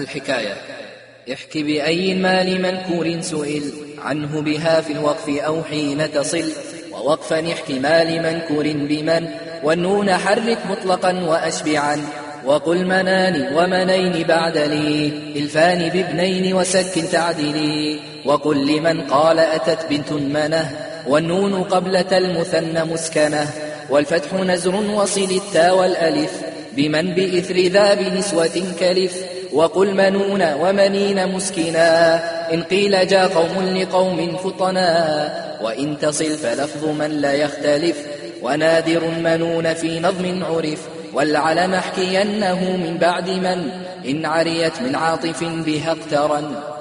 الحكاية. احك بأي المال منكور سئل عنه بها في الوقف أو حين تصل. ووقفا احتمال منكور بمن والنون حرك مطلقا وأشبعا. وقل منان ومنين بعد لي إلفان بابنين وسك تعدلي وقل لمن قال أتت بنت منة والنون قبلة المثنى مسكنة. والفتح نزر وصل التا والألف. بمن بإثر ذا بنسوة كلف. وقل منون ومنين مسكنا. إن قيل جاء قوم لقوم فطنا. وإن تصل فلفظ من لا يختلف. ونادر منون في نظم عرف. والعلم احكينه من بعد من. إن عريت من عاطف بها اقترن.